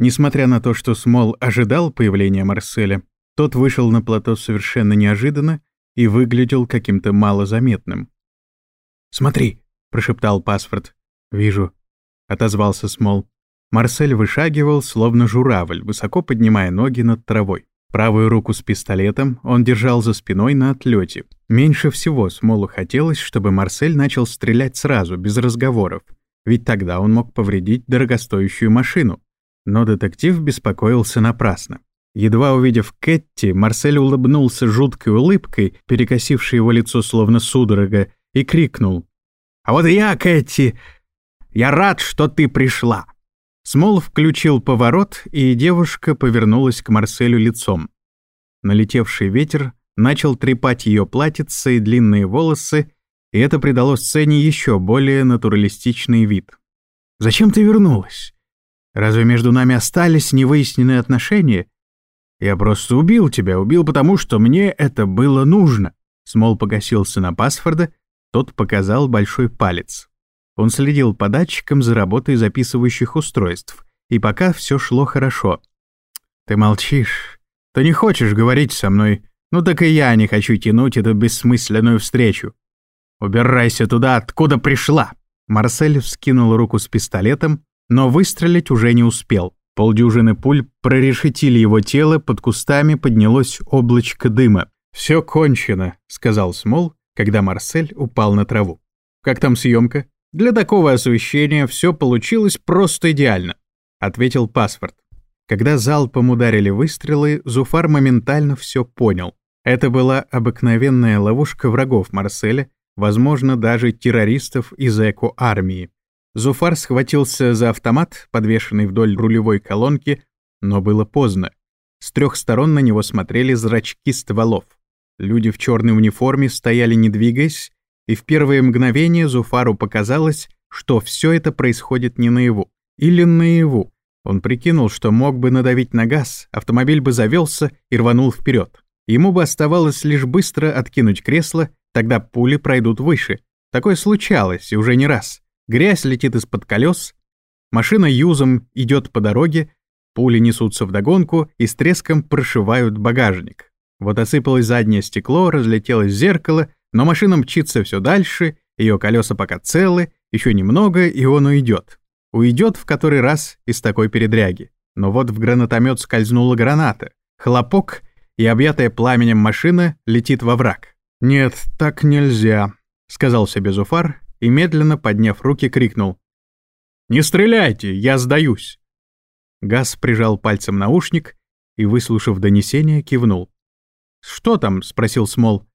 Несмотря на то, что Смол ожидал появления Марселя, тот вышел на плато совершенно неожиданно и выглядел каким-то малозаметным. «Смотри!» — прошептал Пасфорд. «Вижу», — отозвался Смол. Марсель вышагивал, словно журавль, высоко поднимая ноги над травой. Правую руку с пистолетом он держал за спиной на отлете. Меньше всего Смолу хотелось, чтобы Марсель начал стрелять сразу, без разговоров, ведь тогда он мог повредить дорогостоящую машину. Но детектив беспокоился напрасно. Едва увидев Кэтти, Марсель улыбнулся жуткой улыбкой, перекосившей его лицо словно судорога, и крикнул. «А вот я, Кэтти! Я рад, что ты пришла!» Смол включил поворот, и девушка повернулась к Марселю лицом. Налетевший ветер начал трепать ее платьице и длинные волосы, и это придало сцене еще более натуралистичный вид. «Зачем ты вернулась? Разве между нами остались невыясненные отношения? Я просто убил тебя, убил потому, что мне это было нужно». Смол погасился на Пасфорда, тот показал большой палец. Он следил по датчикам за работой записывающих устройств, и пока все шло хорошо. «Ты молчишь. Ты не хочешь говорить со мной. Ну так и я не хочу тянуть эту бессмысленную встречу. Убирайся туда, откуда пришла!» Марсель вскинул руку с пистолетом, но выстрелить уже не успел. Полдюжины пуль прорешетили его тело, под кустами поднялось облачко дыма. «Все кончено», — сказал Смол, когда Марсель упал на траву. «Как там съемка?» Для такого освещения все получилось просто идеально, ответил паспорт. Когда залпом ударили выстрелы, Зуфар моментально все понял. Это была обыкновенная ловушка врагов Марселя, возможно, даже террористов из эко-армии. Зуфар схватился за автомат, подвешенный вдоль рулевой колонки, но было поздно. С трех сторон на него смотрели зрачки стволов. Люди в черной униформе стояли не двигаясь, и в первые мгновения Зуфару показалось, что все это происходит не наяву. Или наяву. Он прикинул, что мог бы надавить на газ, автомобиль бы завелся и рванул вперед. Ему бы оставалось лишь быстро откинуть кресло, тогда пули пройдут выше. Такое случалось, и уже не раз. Грязь летит из-под колес, машина юзом идет по дороге, пули несутся вдогонку и с треском прошивают багажник. Вот осыпалось заднее стекло, разлетелось зеркало — но машина мчится все дальше, ее колеса пока целы, еще немного, и он уйдет. Уйдет в который раз из такой передряги. Но вот в гранатомет скользнула граната. Хлопок, и объятая пламенем машина летит во враг. «Нет, так нельзя», — сказал себе Зуфар и, медленно подняв руки, крикнул. «Не стреляйте, я сдаюсь!» Газ прижал пальцем наушник и, выслушав донесение, кивнул. «Что там?» — спросил Смол.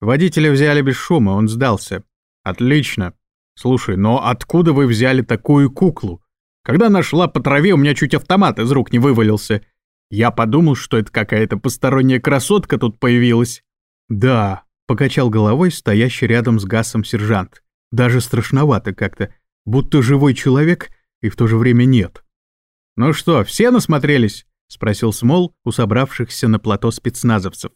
Водителя взяли без шума, он сдался. Отлично. Слушай, но откуда вы взяли такую куклу? Когда нашла по траве, у меня чуть автомат из рук не вывалился. Я подумал, что это какая-то посторонняя красотка тут появилась. Да, покачал головой стоящий рядом с Гасом сержант. Даже страшновато как-то, будто живой человек и в то же время нет. «Ну что, все насмотрелись?» — спросил Смол у собравшихся на плато спецназовцев.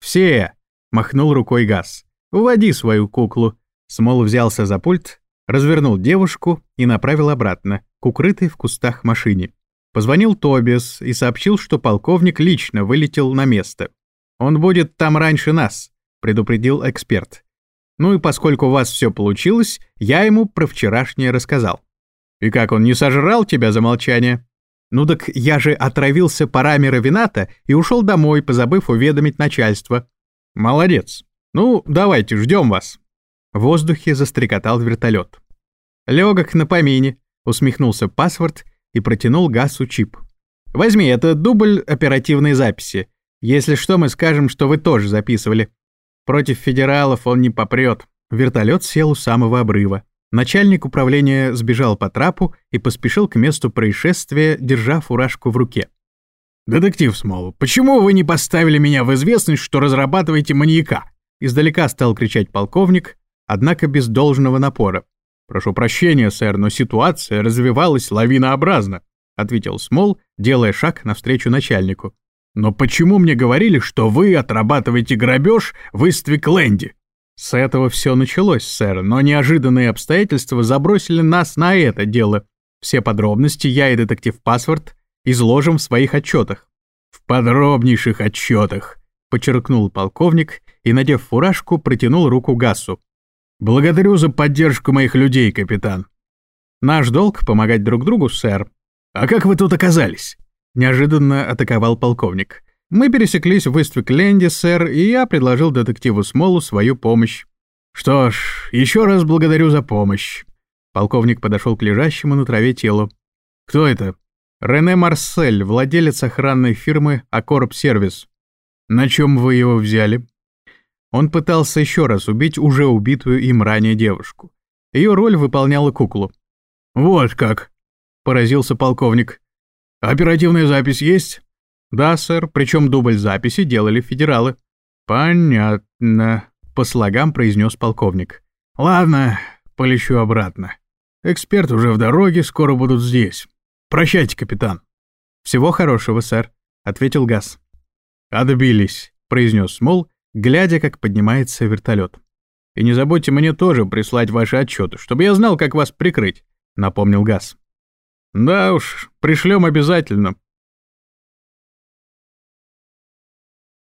«Все!» Махнул рукой Газ. «Уводи свою куклу». Смол взялся за пульт, развернул девушку и направил обратно, к укрытой в кустах машине. Позвонил Тобиас и сообщил, что полковник лично вылетел на место. «Он будет там раньше нас», — предупредил эксперт. «Ну и поскольку у вас все получилось, я ему про вчерашнее рассказал». «И как, он не сожрал тебя за молчание?» «Ну так я же отравился парами равината и ушел домой, позабыв уведомить начальство. «Молодец. Ну, давайте, ждем вас». В воздухе застрекотал вертолет. «Легок на помине», — усмехнулся паспорт и протянул Гасу чип. «Возьми, это дубль оперативной записи. Если что, мы скажем, что вы тоже записывали. Против федералов он не попрет». Вертолет сел у самого обрыва. Начальник управления сбежал по трапу и поспешил к месту происшествия, держа фуражку в руке. «Детектив Смол, почему вы не поставили меня в известность, что разрабатываете маньяка?» Издалека стал кричать полковник, однако без должного напора. «Прошу прощения, сэр, но ситуация развивалась лавинообразно», ответил Смол, делая шаг навстречу начальнику. «Но почему мне говорили, что вы отрабатываете грабеж в Иствикленде?» «С этого все началось, сэр, но неожиданные обстоятельства забросили нас на это дело. Все подробности я и детектив Паспорт изложим в своих отчетах. В подробнейших отчетах, подчеркнул полковник и, надев фуражку, протянул руку Гассу. Благодарю за поддержку моих людей, капитан. Наш долг — помогать друг другу, сэр. А как вы тут оказались? Неожиданно атаковал полковник. Мы пересеклись в Иствик-Ленде, сэр, и я предложил детективу Смолу свою помощь. Что ж, еще раз благодарю за помощь. Полковник подошел к лежащему на траве телу. Кто это? Рене Марсель, владелец охранной фирмы Акорб Сервис. На чем вы его взяли? Он пытался еще раз убить уже убитую им ранее девушку. Ее роль выполняла куклу. Вот как, поразился полковник. Оперативная запись есть? Да, сэр, причем дубль записи делали федералы. Понятно, по слогам произнес полковник. Ладно, полечу обратно. Эксперт уже в дороге, скоро будут здесь. Прощайте, капитан. Всего хорошего, сэр, ответил Газ. Отбились, произнес Смол, глядя, как поднимается вертолет. И не забудьте мне тоже прислать ваши отчеты, чтобы я знал, как вас прикрыть, напомнил Газ. Да уж, пришлем обязательно,